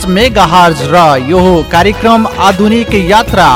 पाँच mega hertz र यो कार्यक्रम आधुनिक यात्रा।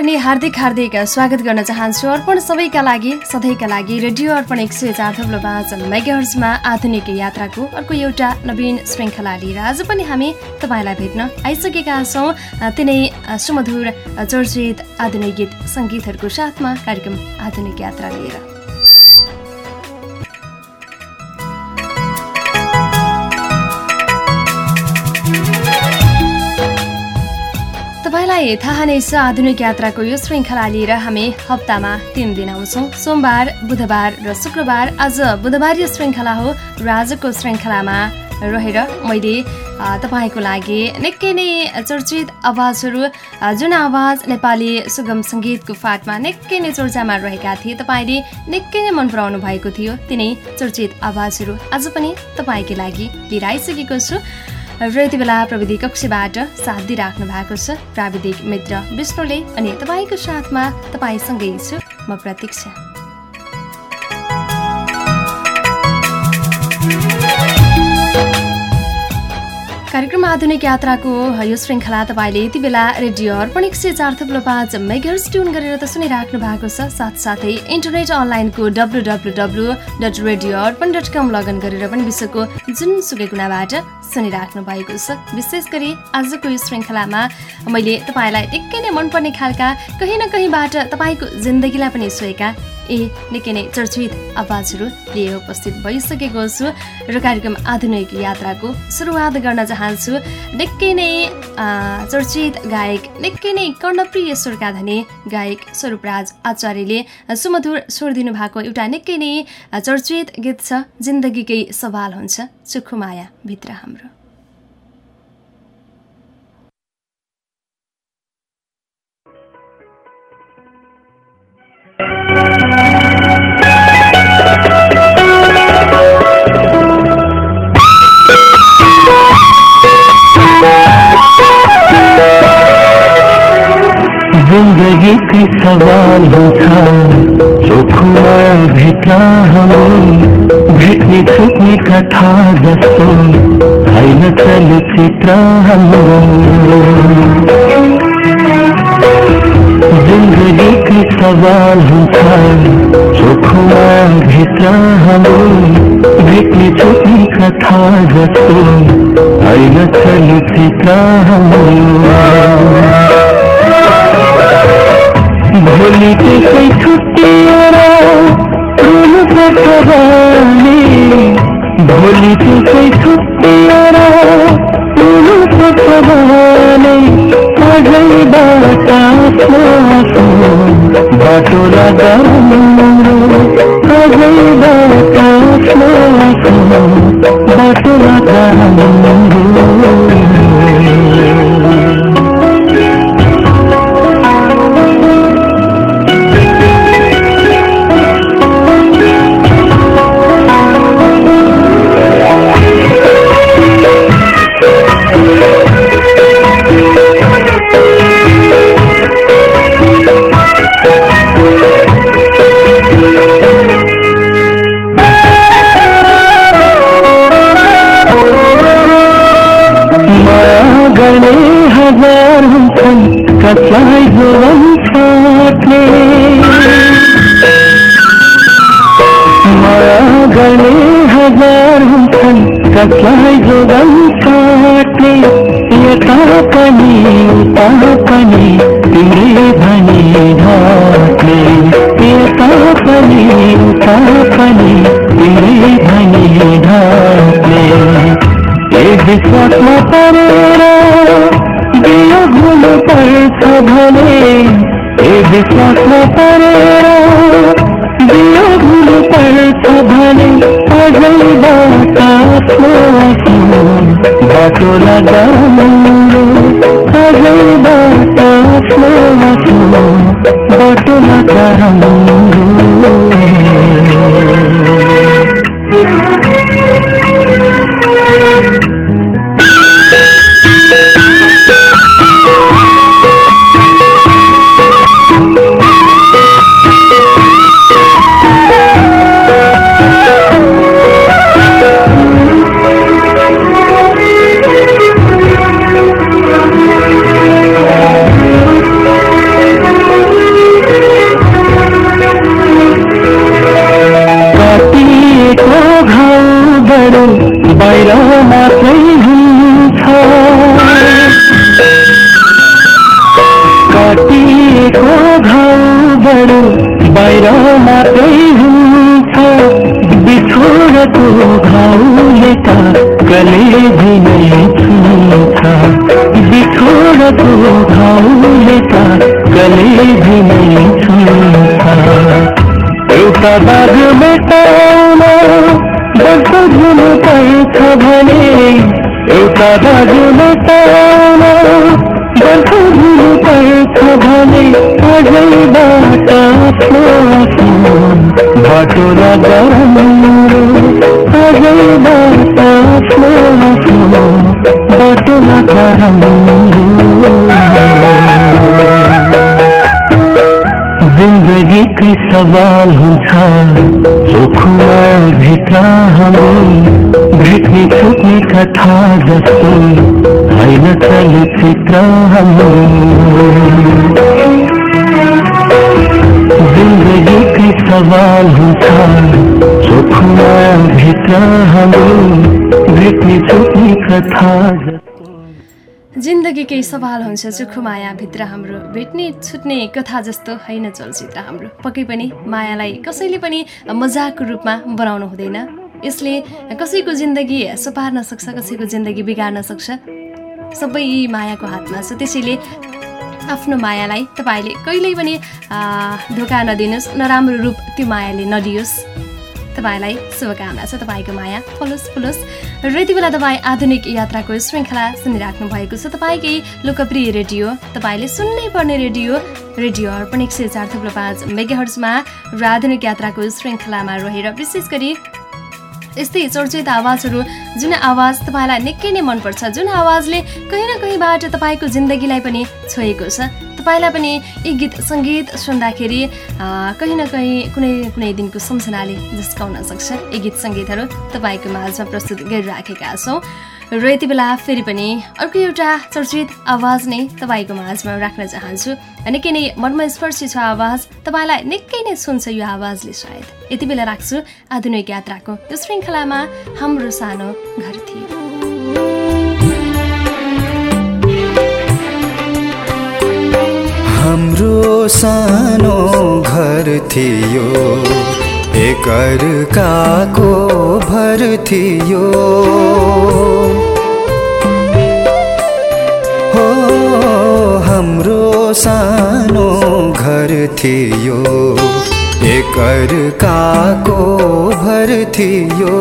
अनि हार्दिक हार्दिक स्वागत गर्न चाहन्छु। अर्पण सबैका लागि सधैँका लागि रेडियो अर्पण एक सय चार थप्लो पाँच मेगाहर्समा आधुनिक यात्राको अर्को एउटा नवीन श्रृङ्खला लिएर आज पनि हामी तपाईँलाई भेट्न आइसकेका छौँ। तिनै सुमधुर चर्चित आधुनिक गीत सङ्गीतहरूको साथमा कार्यक्रम आधुनिक यात्रा लिएर। तपाईँलाई थाहा नै छ आधुनिक यात्राको यो श्रृङ्खला लिएर हामी हप्तामा तिन दिन आउँछौँ। सोमबार बुधबार र शुक्रबार आज बुधबार यो श्रृङ्खला हो। र आजको श्रृङ्खलामा रहेर मैले तपाईँको लागि निकै नै चर्चित आवाजहरू जुन आवाज नेपाली सुगम सङ्गीतको फाटमा निकै नै चर्चामा रहेका थिए तपाईँले निकै नै मन पराउनु भएको थियो। तिनै चर्चित आवाजहरू आज पनि तपाईँकै लागि लिएर आइसकेको छु। र यति बेला प्रविधि कक्षबाट साथ दिइराख्नु भएको छ प्राविधिक मित्र विष्णुले अनि तपाईँको साथमा तपाईँसँगै छु म प्रतीक्षा। कार्यक्रम आधुनिक यात्राको यो श्रृङ्खला तपाईँले यति बेला रेडियो अर्पण एक सय चार थुप्रो पाँच मेगर्स ट्युन गरेर त सुनिराख्नु भएको छ। साथसाथै इन्टरनेट अनलाइनको W W W dot radio Arpan dot com login गरेर पनि विश्वको जुनसुकै कुनाबाट सुनिराख्नु भएको छ। विशेष गरी आजको यो श्रृङ्खलामा मैले तपाईँलाई निकै नै मनपर्ने खालका कहीँ न कहीँबाट तपाईँको जिन्दगीलाई पनि सोहेका ए निकै नै चर्चित आवाजहरू लिएर उपस्थित भइसकेको छु र कार्यक्रम आधुनिक यात्राको सुरुवात गर्न चाहन्छु। निकै नै चर्चित गायक निकै नै कर्णप्रिय स्वरका धनी गायक स्वरूपराज आचार्यले सुमधुर स्वर दिनुभएको एउटा निकै नै चर्चित गीत छ जिन्दगीकै सवाल हुन्छ। सुखुमाया भित्र हाम्रो। जिंदगी की सवाल था चोखुमा भेट्न हामी? भेट्ने छुट्ने कथा जस्तो होइन चलचित्र ज़िंदगी की सवाल हुन्छ भेट्न हामी भेट्ने छुट्ने कथा जस्तो होइन चलचित्र हाम्रो भोलि त्यसै देखो रानी भोली तू कैसो प्यारा तू तो भवानी। आ गई बाटा बाटो लगा आ गई बाटा बाटो लगा हजार हुन्छन् कसलाई जोवन फाट्ने यता पनि उता पनि तिम्रै भनी ढाट्ने यता पनि उता पनि तिम्रै भनी ढाट्ने ए विश्वासमा परेर बियो हुनु पर्छ भने ए विश्वासमा परेर बियो हुनु पर्छ भने अझैबाट आफ्नो आफ्नो बाटो लगाउनु अझैबाट आफ्नो काटिएको घाउबाट बाहिर मात्रै हुन्छ बिछोडको घाउले त कलेजी नै छुन्छ बिछोडको घाउले त कलेजी नै छुन्छ एउटा दाग मेटाउन वर्ष जुन पर्छ भने एउटा दाग मेटाउन वर्ष जुन पर्छ भने अझैबाट आफ्नो आफ्नो बाटो लगाउनु अझैबाट आफ्नो आफ्नो बाटो लगाउनु जिन्दगीकै सवाल हुन्छ चोखुमा भित्र हामी भेट्ने छुट्ने कथा जस्तो होइन चलचित्र हाम्रो जिन्दगीकै सवाल हुन्छ चोखुमा भित्र सवाल हुन्छ सुखु मायाभित्र हाम्रो भेट्ने छुट्ने कथा जस्तो होइन चलचित्र हाम्रो। पक्कै पनि मायालाई कसैले पनि मजाकको रूपमा बनाउनु हुँदैन। यसले कसैको जिन्दगी सपार्न सक्छ कसैको जिन्दगी बिगार्न सक्छ? सबै मायाको हातमा छ। त्यसैले आफ्नो मायालाई तपाईँले कहिल्यै पनि धोका नदिनुहोस् नराम्रो रूप त्यो मायाले नदियोस्। तपाईँलाई शुभकामना छ तपाईँको माया। फलोस् फुलोस्। र यति बेला तपाईँ आधुनिक यात्राको श्रृङ्खला सुनिराख्नु भएको छ। तपाईँकै लोकप्रिय रेडियो तपाईँले सुन्नै पर्ने रेडियो रेडियो अर्पण एक सय चार थुप्रो पाँच मेगाहर्समा र आधुनिक यात्राको श्रृङ्खलामा रहेर विशेष गरी यस्तै चर्चित आवाजहरू जुन आवाज तपाईँलाई निकै नै मनपर्छ जुन आवाजले कहीँ न कहीँबाट तपाईँको जिन्दगीलाई पनि छोएको छ। तपाईँलाई पनि यी गीत सङ्गीत सुन्दाखेरि कहीँ न कहीँ कुनै कुनै दिनको सम्झनाले झस्काउन सक्छ। यी गीत सङ्गीतहरू तपाईँको माझमा प्रस्तुत गरिराखेका छौँ। र यति बेला फेरि पनि अर्को एउटा चर्चित आवाज नै तपाईँको माझमा राख्न चाहन्छु निकै नै मनमा स्पर्शी छ आवाज तपाईँलाई निकै नै सुन्छ यो आवाजले सायद। यति बेला राख्छु आधुनिक यात्राको यो श्रृङ्खलामा हाम्रो सानो घर थियो हाम्रो सानो घर थियो एक अर्काको भर थियो। हो हाम्रो सानो घर थियो। एक अर्काको भर थियो।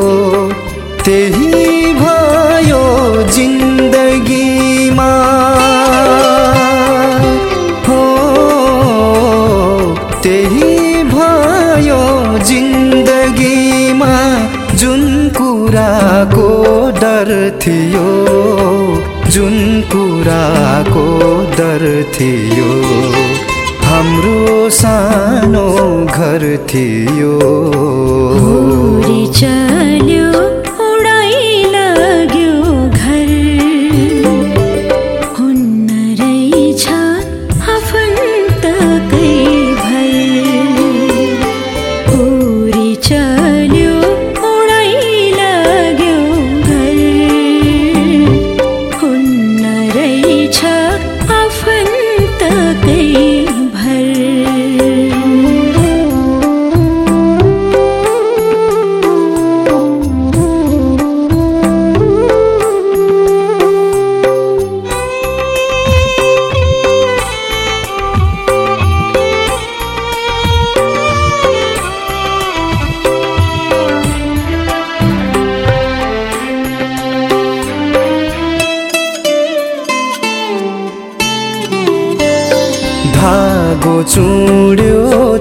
त्यही भयो जिन्दगीमा थियो। जुन कुराको डर थियो। हाम्रो सानो घर थियो।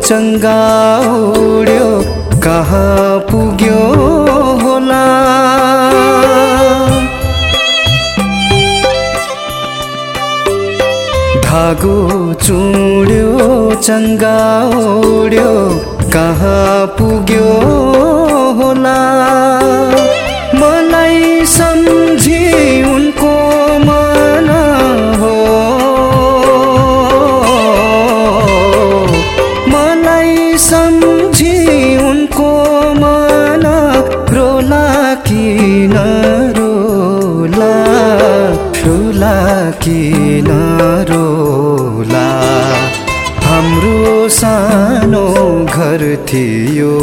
चङ्गा उड्यो कहाँ पुग्यो होला? धागो चुड्यो चङ्गा उड्यो कहाँ पुग्यो होला? घर थियो।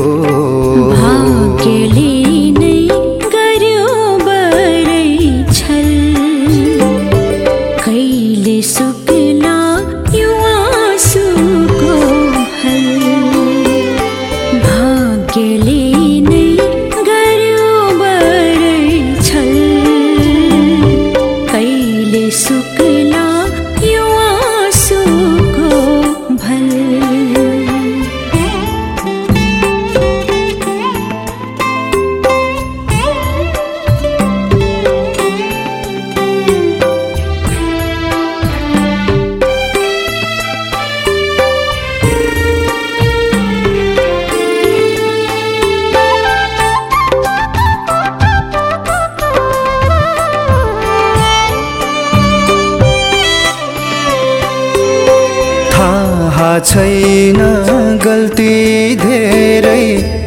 गल्ती धेरै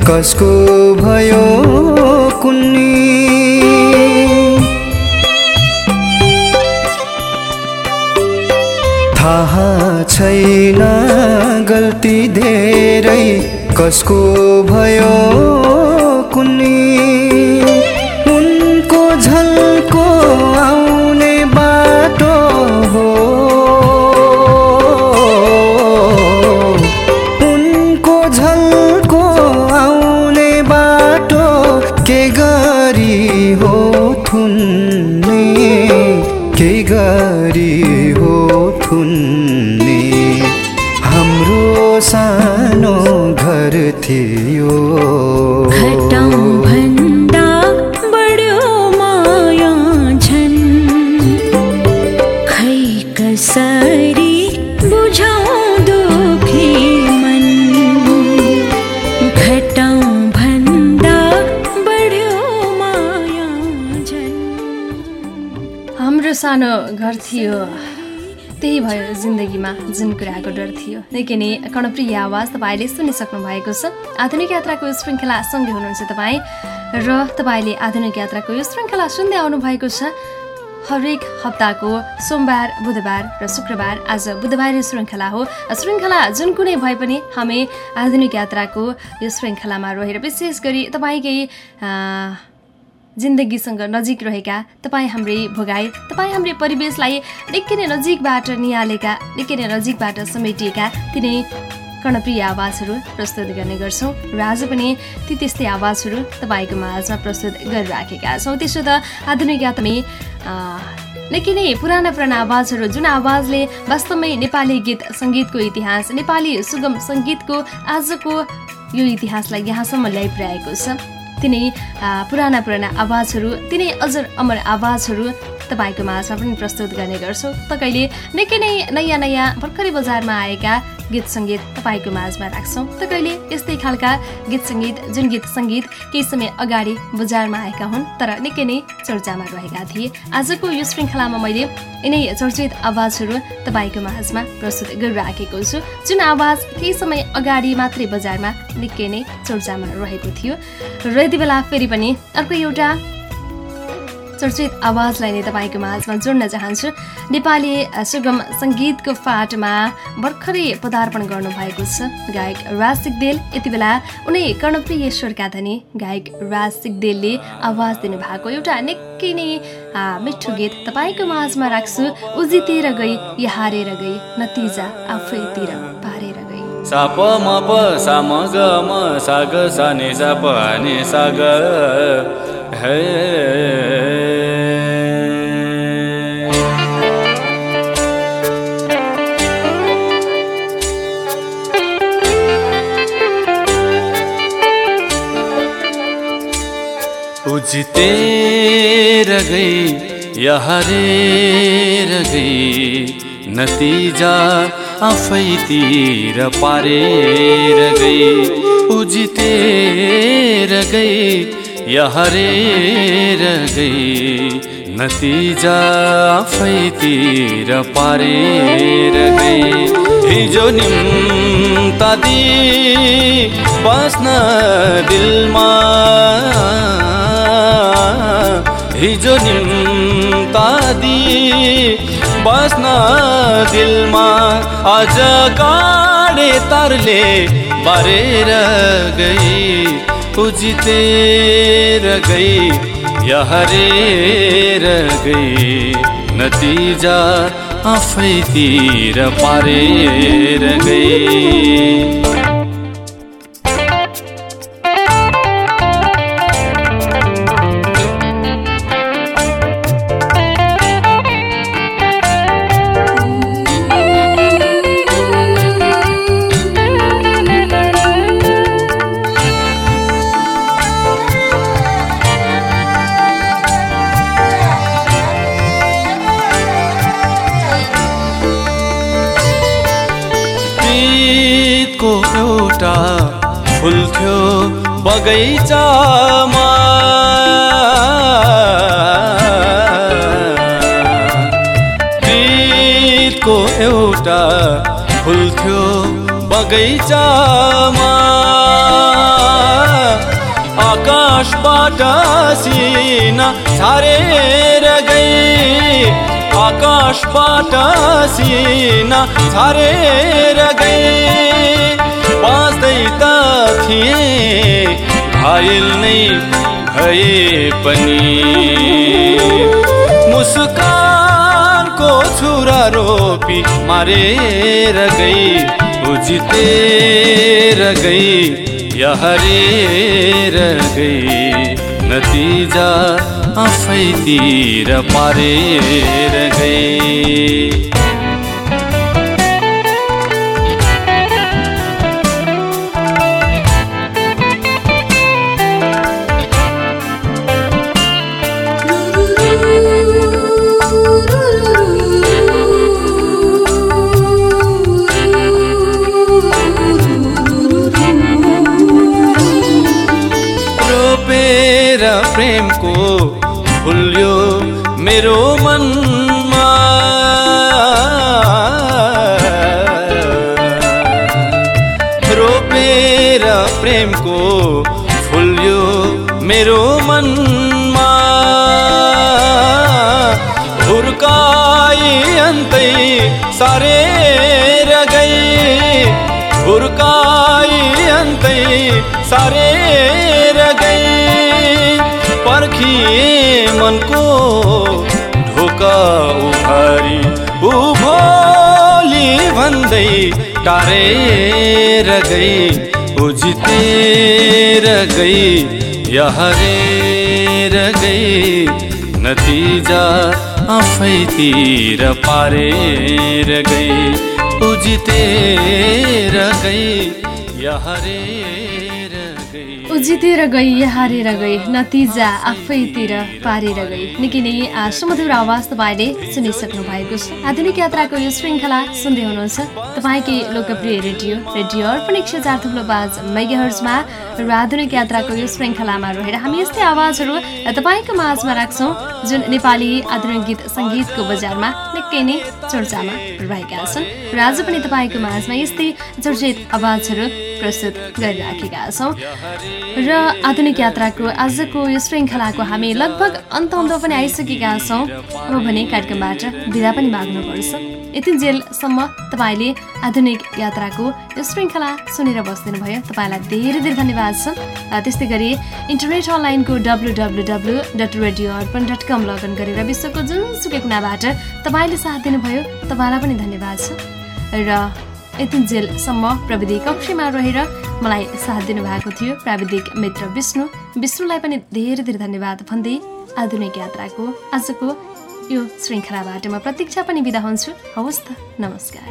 कसको भयो कुन्नी? थाहा छैन गल्ती धेरै कसको भयो सानो घर थियो। त्यही भयो जिन्दगीमा जुन कुराको डर थियो। निकै नै कर्णप्रिय आवाज तपाईँले सुनिसक्नु भएको छ। आधुनिक यात्राको यो श्रृङ्खला सँगै हुनुहुन्छ तपाईँ। र तपाईँले आधुनिक यात्राको यो श्रृङ्खला सुन्दै आउनु भएको छ। हरेक हप्ताको सोमबार बुधबार र शुक्रबार आज बुधबारे श्रृङ्खला हो। श्रृङ्खला जुन कुनै भए पनि हामी आधुनिक यात्राको यो श्रृङ्खलामा रहेर विशेष गरी तपाईँकै जिन्दगीसँग नजिक रहेका तपाईँ हाम्रै भोगाई तपाईँ हाम्रै परिवेशलाई निकै नै नजिकबाट निहालेका निकै नै नजिकबाट समेटिएका तिनै कर्णप्रिय आवाजहरू प्रस्तुत गर्ने गर्छौँ र आज पनि ती त्यस्तै आवाजहरू तपाईँको माझमा प्रस्तुत गरिराखेका छौँ। त्यसो त आधुनिक यात्रामै अ, निकै नै पुराना पुराना आवाजहरू जुन आवाजले वास्तवमै नेपाली गीत सङ्गीतको इतिहास नेपाली सुगम सङ्गीतको आजको यो इतिहासलाई यहाँसम्म ल्याइपुर्याएको छ। तिनै पुराना पुराना आवाजहरू तिनै अजर अमर आवाजहरू तपाईँको माझमा पनि प्रस्तुत गर्ने गर्छौँ। त कहिले निकै नै नयाँ नयाँ भर्खरै बजारमा आएका गीत सङ्गीत तपाईँको माझमा राख्छौँ। त कहिले यस्तै खालका गीत सङ्गीत जुन गीत सङ्गीत केही समय अगाडि बजारमा आएका हुन् तर निकै नै चर्चामा रहेका थिए। आजको यो श्रृङ्खलामा मैले यिनै चर्चित आवाजहरू तपाईँको माझमा प्रस्तुत गरिराखेको छु जुन आवाज केही समय अगाडि मात्रै बजारमा निकै नै चर्चामा रहेको थियो। र यति बेला फेरि पनि अर्को एउटा चर्चित आवाजलाई नै तपाईँको माझमा जोड्न चाहन्छु। नेपाली सुगम सङ्गीतको फाटमा भर्खरै पदार्पण गर्नुभएको छ। गायक राज सिगदेल यति बेला उनै कर्णप्रिय स्वरका धनी। गायक राज सिगदेलले आवाज दिनुभएको एउटा निकै नै मिठो गीत तपाईँको माझमा राख्छु। उजितेर गई या हारेर गई नतिजा आफैतिर। साप मप म प सा म ग म सा ग सा नि सा प नि सा ग। हे। रगई यहाँ रे रगई नतीजा आफैतिर पारेर गई उजतेर गई या हरेर नतिजा आफैतिर पारेर गई। हिजो निम्तादी बस्न दिलमा। हिजो निम्तादी बस्न दिलमा अझ गाडे तरले बारेर गई उजितेर गई या हरेर गई। नतिजा आफैतिर पारेर गई। प्रीतको एउटा फुल थियो बगैँचामा प्रीतको एउटा फुल थियो बगैँचामा आकाशबाट सिना छारेर गई। आकाशबाट सिना छारेर गए। बाँच्दै त थिए घायल नै भए पनि। मुस्कानको छुरा रोपी मारेर गई उजितेर गई या हरेर गई। नतिजा आफैतिर पारेर गई प्रेमको फुल्यो मेरो मनमा। रोपेर प्रेमको फुल्यो मेरो मनमा। हुर्काई अन्तै सारेर गई। हुर्काई अन्तै सारेर पर्खिए मनको ढोका उभारी ऊ भोलि भन्दै टारेर गई उजितेर गई या हरेर गई। नतिजा आफैतिर पारेर गई उजितेर गई या हरेर गई जितेर गई हारेर गई नतिजा आफैतिर पारेर गई निकै नै सुमधुर आवाज तपाईँले सुनिसक्नु भएको छ आधुनिक यात्राको यो श्रृङ्खला सुन्दै हुनुहुन्छ तपाईँकै लोकप्रिय रेडियो रेडियो अर्पण एक सय चार थुप्रो पाँच मेगाहर्जमा र आधुनिक यात्राको यो श्रृङ्खलामा रहेर हामी यस्तै आवाजहरू तपाईँको माझमा राख्छौँ जुन नेपाली आधुनिक गीत सङ्गीतको बजारमा निकै नै चर्चामा रहेका छन् र आज पनि तपाईँको माझमा यस्तै चर्चित आवाजहरू प्रस्तुत गरिराखेका छौँ। र आधुनिक यात्राको आजको यो श्रृङ्खलाको हामी लगभग अन्त अन्त पनि आइसकेका छौँ। अब भने कार्यक्रमबाट बिदा पनि माग्नुपर्छ। यति जेलसम्म तपाईँले आधुनिक यात्राको यो श्रृङ्खला सुनेर बसिदिनु भयो तपाईँलाई धेरै धेरै धन्यवाद छ। त्यस्तै गरी इन्टरनेट अनलाइनको W W W dot radio Arpan dot com login गरेर विश्वको जुनसुकै कुनाबाट तपाईँले साथ दिनुभयो तपाईँलाई पनि धन्यवाद छ। र यतिन्जेलसम्म प्रविधि कक्षमा रहेर मलाई साथ दिनुभएको थियो प्राविधिक मित्र विष्णु। विष्णुलाई पनि धेरै धेरै धन्यवाद भन्दै आधुनिक यात्राको आजको यो श्रृङ्खलाबाट म प्रतीक्षा पनि बिदा हुन्छु। हवस् त नमस्कार।